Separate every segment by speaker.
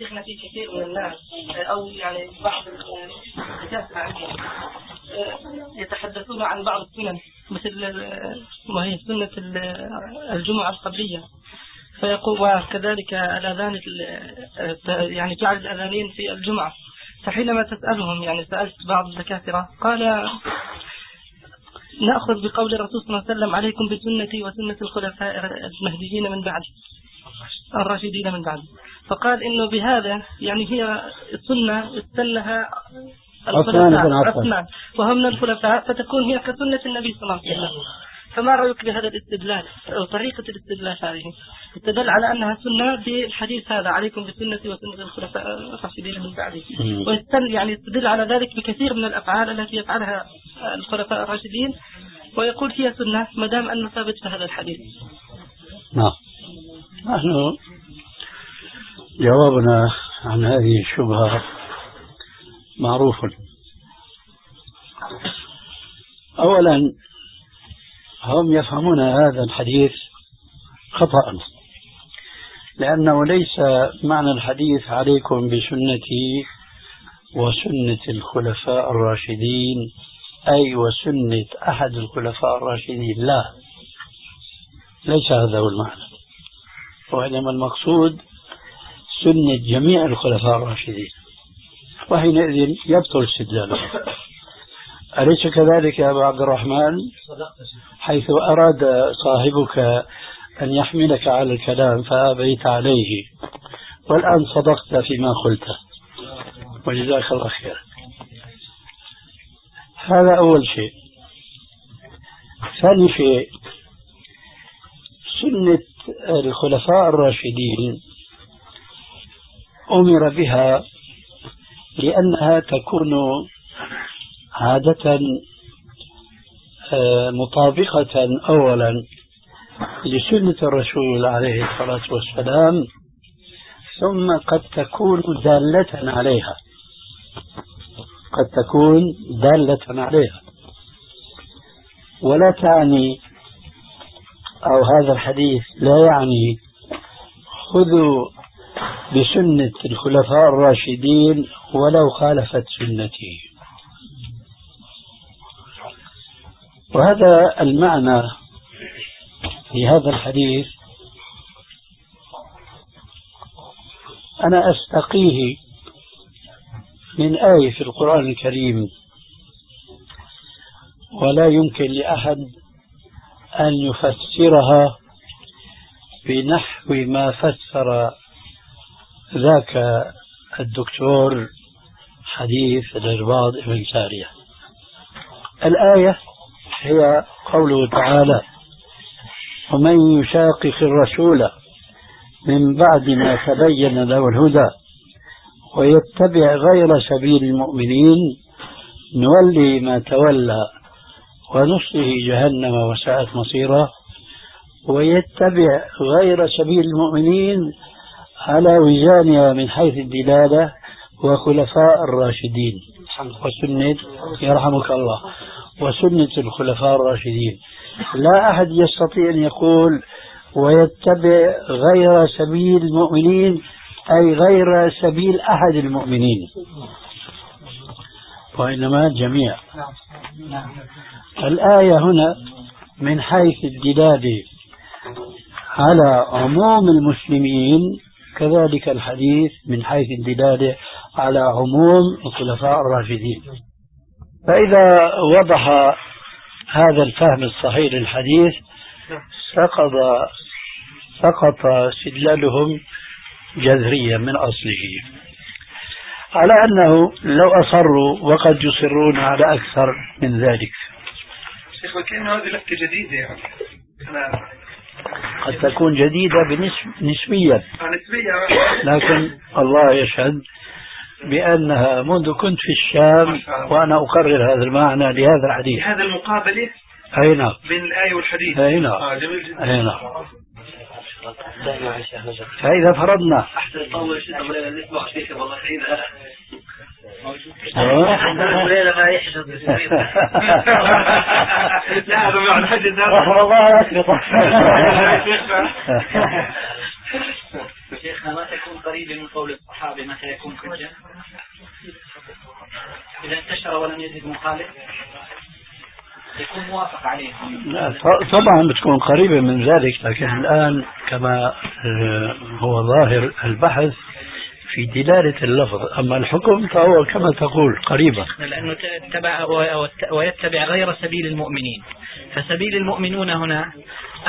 Speaker 1: شيخنا في كثير من الناس أو يعني بعض الدكاترة عندهم. يتحدثون عن بعض السنن مثل وهي سنة الجمعة القبلية. فيقول وكذلك الأذان يعني جعل الأذانين في الجمعة. فحينما تسألهم يعني سألت بعض الدكاترة قال نأخذ بقول الرسول صلى الله عليه وسلم عليكم بسنتي وسنة الخلفاء المهديين من بعد الراشدين من بعد. فقال إنه بهذا يعني هي السنة استنها
Speaker 2: الخلفاء
Speaker 1: عثمان وهم من الخلفاء فتكون هي كسنة النبي صلى الله عليه وسلم. فما رأيك بهذا الاستدلال؟ أو طريقة الاستدلال هذه؟ استدل على أنها سنة بالحديث هذا عليكم بسنة وسنة الخلفاء الراشدين من بعده. ويستدل يعني يستدل على ذلك بكثير من الأفعال التي يفعلها الخلفاء الراشدين. ويقول فيها سنة ما دام أنه ثابت في هذا الحديث.
Speaker 2: نعم. نحن جوابنا عن هذه الشبهة معروف. أولا هم يفهمون هذا الحديث خطأ لأنه ليس معنى الحديث عليكم بسنتي وسنة الخلفاء الراشدين أي وسنة أحد الخلفاء الراشدين لا. ليس هذا هو المعنى. وإنما المقصود سنة جميع الخلفاء الراشدين. وحينئذ يبطل استدلاله. أليس كذلك يا أبا عبد الرحمن؟ حيث أراد صاحبك أن يحملك على الكلام فأبيت عليه. والآن صدقت فيما قلته وجزاك الله خيرا. هذا أول شيء. ثاني شيء. سنة الخلفاء الراشدين أمر بها لأنها تكون عادة آه، مطابقة أولا لسنة الرسول عليه الصلاة والسلام ثم قد تكون دالة عليها. قد تكون دالة عليها. ولا تعني أو هذا الحديث لا يعني خذوا بسنة الخلفاء الراشدين ولو خالفت سنتي. وهذا المعنى في هذا الحديث أنا أستقيه من آية في القرآن الكريم. ولا يمكن لأحد أن يفسرها بنحو ما فسر ذاك الدكتور حديث الإرباض بن سارية. الآية هي قوله تعالى ومن يشاقق الرسول من بعد ما تبين له الهدى ويتبع غير سبيل المؤمنين نولي ما تولى ونصله جهنم وساءت مصيرا ويتبع غير سبيل المؤمنين على وزانها من حيث الدلالة وخلفاء الراشدين. وسنة يرحمك الله. وسنة الخلفاء الراشدين. لا أحد يستطيع أن يقول ويتبع غير سبيل المؤمنين أي غير سبيل أحد المؤمنين. وإنما جميع. الآية هنا من حيث الدلالة على عموم المسلمين كذلك الحديث من حيث الدلالة على عموم الخلفاء الراشدين. فإذا وضح هذا الفهم الصحيح للحديث سقط سقط استدلالهم جذريا من أصله. على أنه لو أصروا وقد يصرون على أكثر من ذلك.
Speaker 3: شيخ وكأن هذه لفة جديدة يعني أنا
Speaker 2: قد تكون جديدة نسبيا.
Speaker 3: آه، نسبيا
Speaker 2: لكن الله يشهد بأنها منذ كنت في الشام وأنا أقرر هذا المعنى لهذا الحديث.
Speaker 3: هذا المقابلة
Speaker 2: أي نعم.
Speaker 3: بين الآية والحديث.
Speaker 2: أي نعم.
Speaker 3: آه جميل جدا.
Speaker 2: أي نعم. فإذا فرضنا.
Speaker 3: أحسن طول نسمع فيك والله لا هذا معنى
Speaker 2: الله
Speaker 3: شيخنا ما تكون
Speaker 4: قريب من قول الصحابة متى يكون حجة؟ إذا انتشر ولم يجد مخالف. يكون موافق عليه. لا
Speaker 2: طبعا بتكون قريبة من ذلك لكن الآن كما آه، هو ظاهر البحث في دلالة اللفظ. أما الحكم فهو كما تقول قريبا.
Speaker 4: لأنه تبع ويتبع غير سبيل المؤمنين. فسبيل المؤمنون هنا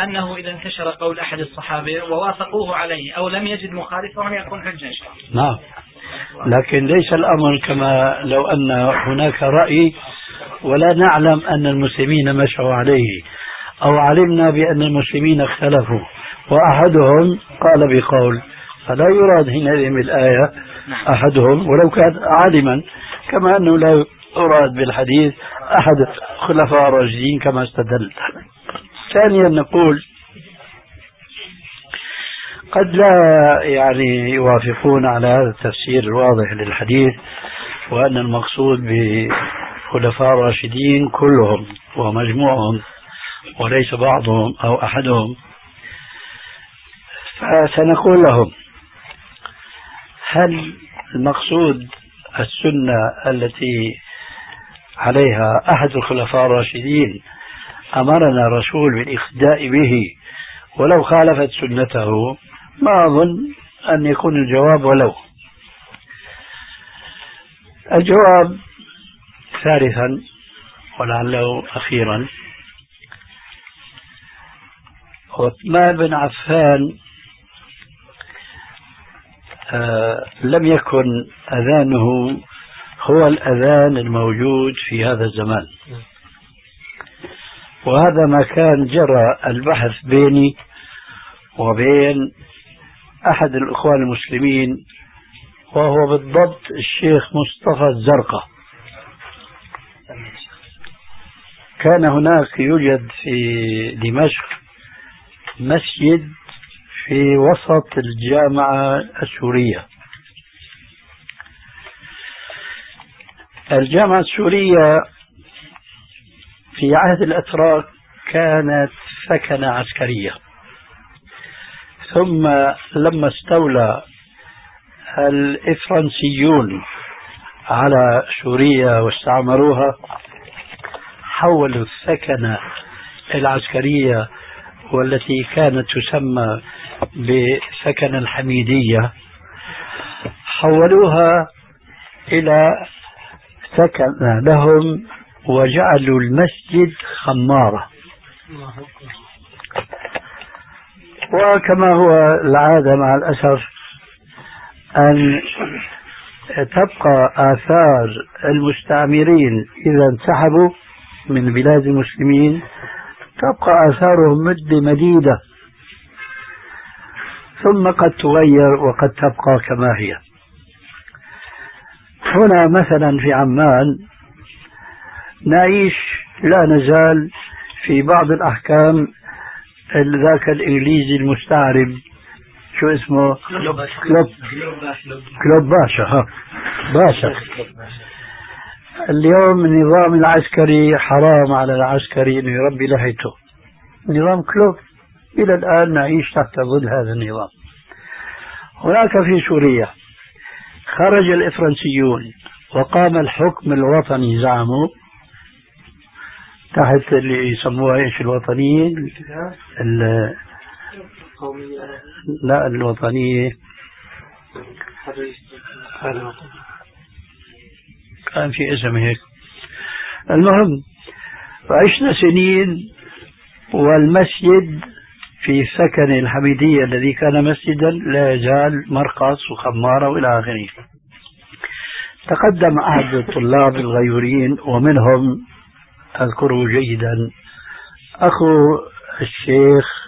Speaker 4: أنه إذا انتشر قول أحد الصحابة ووافقوه عليه أو لم يجد مخالفة يكون حجة
Speaker 2: نعم. لكن ليس الأمر كما لو أن هناك رأي ولا نعلم أن المسلمين مشوا عليه أو علمنا بأن المسلمين اختلفوا وأحدهم قال بقول فلا يراد حينئذ بالآية نعم. أحدهم ولو كان عالما كما أنه لا يراد بالحديث أحد خلفاء الراشدين كما استدل ثانيا نقول قد لا يعني يوافقون على هذا التفسير الواضح للحديث وأن المقصود بخلفاء الراشدين كلهم ومجموعهم وليس بعضهم أو أحدهم. فسنقول لهم هل المقصود السنة التي عليها أحد الخلفاء الراشدين أمرنا الرسول بالاقتداء به ولو خالفت سنته؟ ما أظن أن يكون الجواب ولو. الجواب ثالثا ولعله أخيرا. عثمان بن عفان آه لم يكن أذانه هو الأذان الموجود في هذا الزمان. وهذا ما كان جرى البحث بيني وبين أحد الإخوان المسلمين وهو بالضبط الشيخ مصطفى الزرقاء. كان هناك يوجد في دمشق مسجد في وسط الجامعة السورية. الجامعة السورية في عهد الأتراك كانت سكنة عسكرية. ثم لما استولى الإفرنسيون على سوريا واستعمروها حولوا السكنة العسكرية والتي كانت تسمى بسكن الحميدية حولوها إلى سكن لهم وجعلوا المسجد خمارة. وكما هو العادة مع الأسف أن تبقى آثار المستعمرين إذا انسحبوا من بلاد المسلمين تبقى آثارهم مدة مديدة. ثم قد تغير وقد تبقى كما هي. هنا مثلا في عمان نعيش لا نزال في بعض الأحكام ذاك الإنجليزي المستعرب. شو اسمه؟ كلوب كلوب كلوب باشا ها. باشا اليوم النظام العسكري حرام على العسكري انه يربي لحيته نظام كلوب إلى الآن نعيش تحت ظل هذا النظام. هناك في سوريا خرج الإفرنسيون وقام الحكم الوطني زعموا تحت اللي يسموها إيش؟ لا الوطنية كان في اسم هيك. المهم عشنا سنين والمسجد في سكن الحميدية الذي كان مسجدا لا يزال مرقص وخمارة وإلى آخره. تقدم أحد الطلاب الغيورين ومنهم أذكره جيدا أخو الشيخ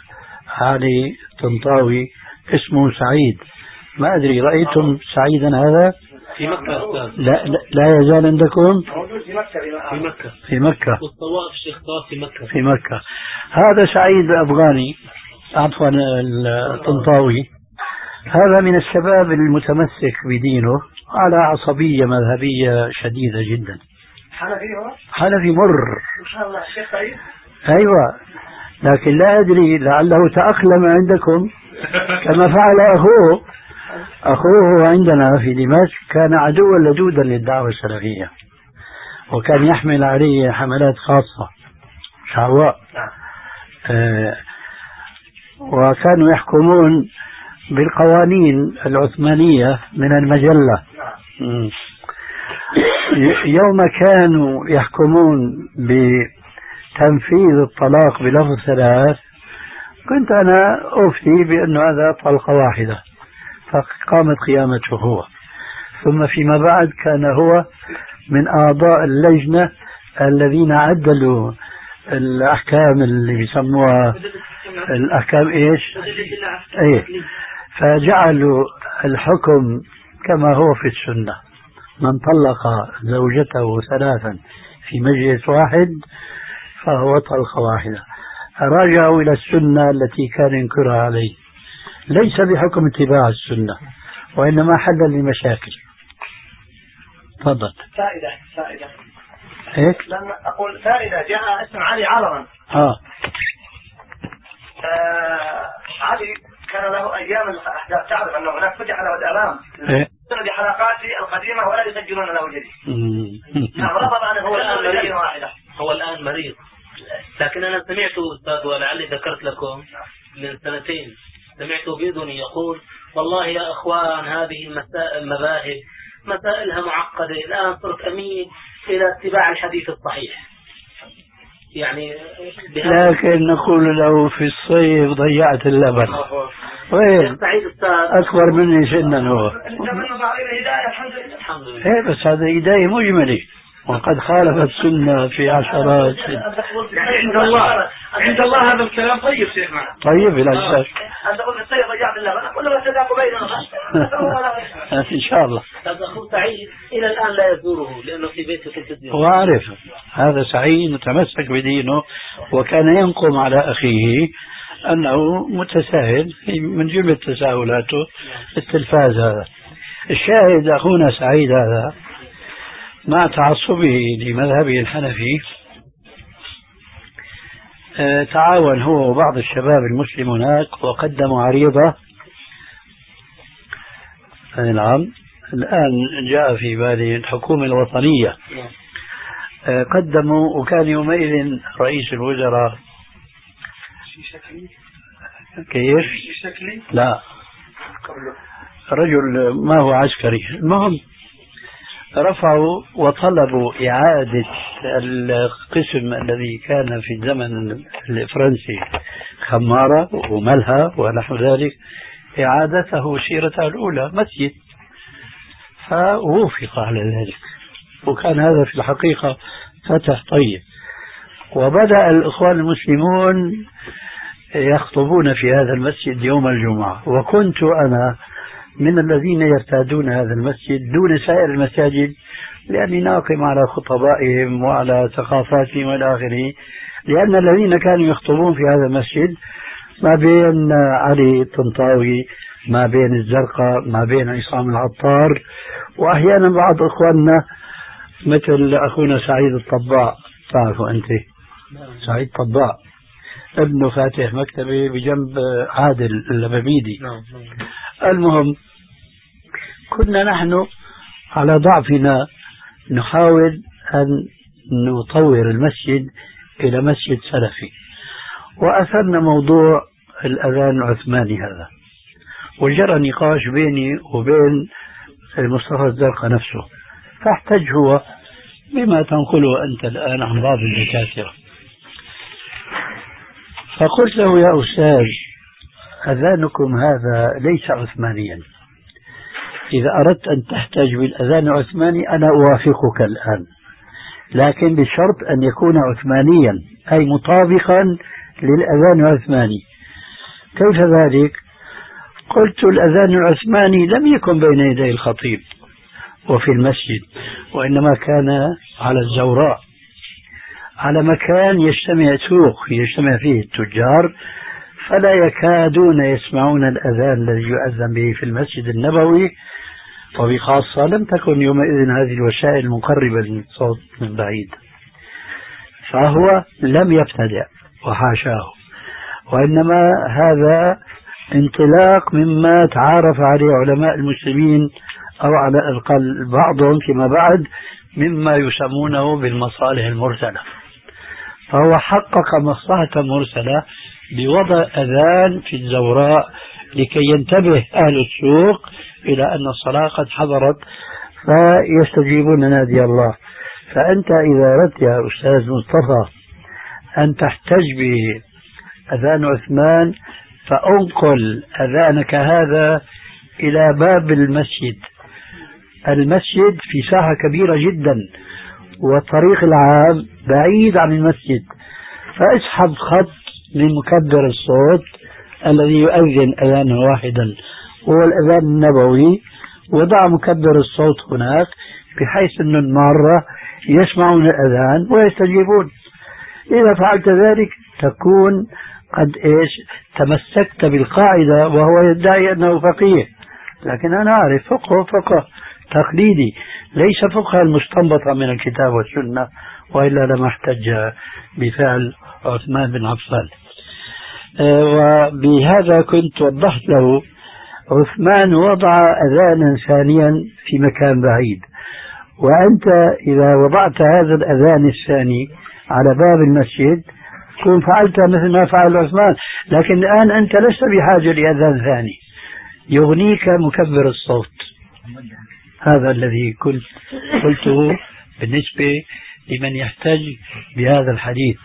Speaker 2: علي طنطاوي اسمه سعيد. ما أدري رأيتم سعيدا هذا؟
Speaker 4: في مكة
Speaker 2: لا, لا, لا يزال عندكم؟
Speaker 3: موجود في مكة.
Speaker 4: في مكة.
Speaker 2: في مكة
Speaker 4: والطواف شيخ طواف في مكة.
Speaker 2: في مكة. هذا سعيد الأفغاني عفوا الطنطاوي. هذا من الشباب المتمسك بدينه على عصبية مذهبية شديدة جدا.
Speaker 3: حنفي
Speaker 2: حنفي مر.
Speaker 3: إن شاء الله. الشيخ سعيد؟
Speaker 2: أيوة. لكن لا أدري لعله تأقلم عندكم كما فعل أخوه. أخوه عندنا في دمشق كان عدوا لدودا للدعوة السلفية وكان يحمل عليه حملات خاصة شعواء. آه وكانوا يحكمون بالقوانين العثمانية من المجلة. يوم كانوا يحكمون بتنفيذ الطلاق بلفظ ثلاث كنت أنا أفتي بأنه هذا طلقة واحدة فقامت قيامته هو. ثم فيما بعد كان هو من أعضاء اللجنة الذين عدلوا الأحكام اللي بيسموها الأحكام إيش؟ إيه. فجعلوا الحكم كما هو في السنة. من طلق زوجته ثلاثا في مجلس واحد فهو طلقة واحدة راجعوا إلى السنة التي كان ينكرها عليه. ليس بحكم اتباع السنة وإنما حلا لمشاكل. تفضل.
Speaker 5: فائدة فائدة
Speaker 2: هيك؟
Speaker 5: لما أقول فائدة جاء اسم علي علما
Speaker 2: آه.
Speaker 5: آه علي كان له أيام الأحداث تعرف أنه هناك فتح له الأمام.
Speaker 2: إيه؟
Speaker 5: بحلقاته القديمة ولا يسجلون له جديد. نعم رفض أنه
Speaker 6: هو الآن مريض.
Speaker 5: واحدة.
Speaker 6: هو الآن مريض. لكن أنا سمعت أستاذ ولعلي ذكرت لكم من سنتين. سمعت بأذني يقول والله يا أخوان هذه المذاهب مسائلها معقدة الآن صرت أميل إلى اتباع الحديث الصحيح. يعني
Speaker 2: لكن نقول له في الصيف ضيعت اللبن. وين؟ أكبر مني سنا هو.
Speaker 6: الحمد لله.
Speaker 2: إيه بس هذا هداية مجملة. وقد خالف السنة في عشرات
Speaker 3: عند الله. عند الله هذا الكلام طيب شيخنا
Speaker 2: طيب بلا شك.
Speaker 5: أنت قلت السيد ضيعت اللبن أقول له تذاق بيننا.
Speaker 2: إن شاء الله.
Speaker 6: هذا أخو سعيد إلى الآن لا يزوره لأنه في بيته في
Speaker 2: هو عارف هذا سعيد متمسك بدينه وكان ينقم على أخيه أنه متساهل من جملة تساهلاته التلفاز هذا. الشاهد أخونا سعيد هذا مع تعصبه لمذهبه الحنفي آه، تعاون هو وبعض الشباب المسلم هناك وقدموا عريضة. آه، نعم. الآن جاء في بالي الحكومة الوطنية. آه، قدموا وكان يومئذ رئيس الوزراء. كيف؟ لا. رجل ما هو عسكري. المهم رفعوا وطلبوا إعادة القسم الذي كان في الزمن الفرنسي خمارة وملهى ونحو ذلك إعادته سيرتها الأولى مسجد. فوفق على ذلك. وكان هذا في الحقيقة فتح طيب. وبدأ الإخوان المسلمون يخطبون في هذا المسجد يوم الجمعة. وكنت أنا من الذين يرتادون هذا المسجد دون سائر المساجد لأني ناقم على خطبائهم وعلى ثقافاتهم والى آخره. لأن الذين كانوا يخطبون في هذا المسجد ما بين علي الطنطاوي ما بين الزرقاء ما بين عصام العطار وأحيانا بعض إخواننا مثل أخونا سعيد الطباع تعرفوا أنت؟ سعيد طباع ابنه فاتح مكتبة بجنب عادل اللبابيدي. المهم كنا نحن على ضعفنا نحاول أن نطور المسجد إلى مسجد سلفي. وأثرنا موضوع الأذان العثماني هذا. وجرى نقاش بيني وبين المصطفى الزرقاء نفسه. فاحتج هو بما تنقله أنت الآن عن بعض الدكاترة. فقلت له يا أستاذ أذانكم هذا ليس عثمانيا. إذا أردت أن تحتج بالأذان العثماني أنا أوافقك الآن. لكن بشرط أن يكون عثمانيا أي مطابقا للأذان العثماني كيف ذلك؟ قلت الأذان العثماني لم يكن بين يدي الخطيب وفي المسجد وإنما كان على الزوراء. على مكان يجتمع سوق يجتمع فيه التجار فلا يكادون يسمعون الأذان الذي يؤذن به في المسجد النبوي. وبخاصة لم تكن يومئذ هذه الوسائل مقربة للصوت من بعيد. فهو لم يبتدع وحاشاه. وإنما هذا انطلاق مما تعارف عليه علماء المسلمين أو على الأقل بعضهم فيما بعد مما يسمونه بالمصالح المرسلة. فهو حقق مصلحة مرسلة بوضع أذان في الزوراء لكي ينتبه أهل السوق إلى أن الصلاة قد حضرت فيستجيبون نادي الله. فأنت إذا أردت يا أستاذ مصطفى أن تحتج بأذان عثمان فأنقل أذانك هذا إلى باب المسجد. المسجد في ساحة كبيرة جدا والطريق العام بعيد عن المسجد. فأسحب خط من مكبر الصوت الذي يؤذن أذانا واحدا هو الأذان النبوي وضع مكبر الصوت هناك بحيث أن المارة يسمعون الأذان ويستجيبون. إذا فعلت ذلك تكون قد إيش؟ تمسكت بالقاعدة وهو يدعي أنه فقيه. لكن أنا أعرف فقه فقه تقليدي ليس فقه المستنبطة من الكتاب والسنة. وإلا لما أحتج بفعل عثمان بن عفان. آه، وبهذا كنت وضحت له عثمان وضع أذانا ثانيا في مكان بعيد. وأنت إذا وضعت هذا الأذان الثاني على باب المسجد تكون فعلت مثل ما فعل عثمان. لكن الآن أنت لست بحاجة لأذان ثاني. يغنيك مكبر الصوت. هذا الذي كنت قلته بالنسبة لمن يحتج بهذا الحديث.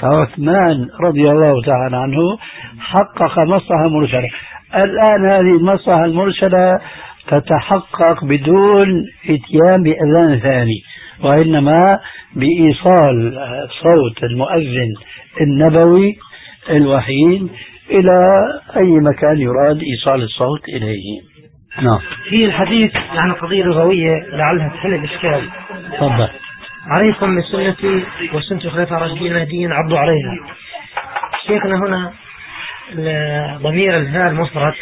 Speaker 2: فعثمان رضي الله تعالى عنه حقق مصلحة مرسلة. الآن هذه المصلحة المرسلة تتحقق بدون إتيان بأذان ثاني وإنما بإيصال صوت المؤذن النبوي الوحيد إلى أي مكان يراد إيصال الصوت إليه. نعم.
Speaker 7: في الحديث عن قضية لغوية لعلها تحل الإشكال.
Speaker 2: تفضل.
Speaker 7: عليكم بسنتي وسنة الخلفاء الراشدين المهديين عضوا عليها شيخنا هنا ضمير الهاء المفرد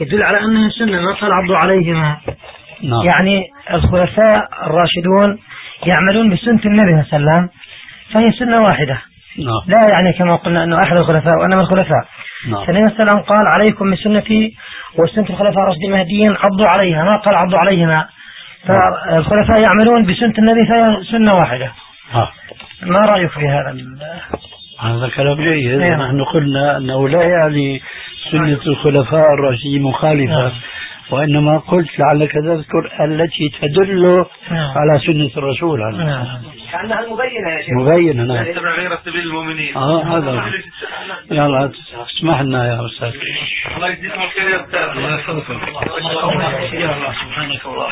Speaker 7: يدل على أنها سنة ما قال عضوا عليهما نعم. يعني الخلفاء الراشدون يعملون بسنة النبي صلى الله عليه وسلم فهي سنة واحدة نعم. لا يعني كما قلنا أنه أحد الخلفاء وأنما الخلفاء نعم. فالنبي صلى الله عليه وسلم قال عليكم بسنتي وسنة الخلفاء الراشدين المهديين عضوا عليها ما قال عضوا عليهما فالخلفاء يعملون بسنة النبي فهي سنة واحدة ها. ما رأيك في هذا
Speaker 2: هذا كلام جيد نعم. نحن قلنا أنه لا يعني سنة الخلفاء الراشدين مخالفة نعم. وإنما قلت لعلك تذكر التي تدل نعم. على سنة الرسول عليه نعم.
Speaker 5: كأنها المبينة يا شيخ.
Speaker 2: مبينة نعم.
Speaker 3: يتبع غير سبيل المؤمنين.
Speaker 2: آه هذا. يلا اسمح لنا يا أستاذ.
Speaker 3: الله يجزيكم الخير يا أستاذ. الله يحفظكم
Speaker 2: الله سبحانك الله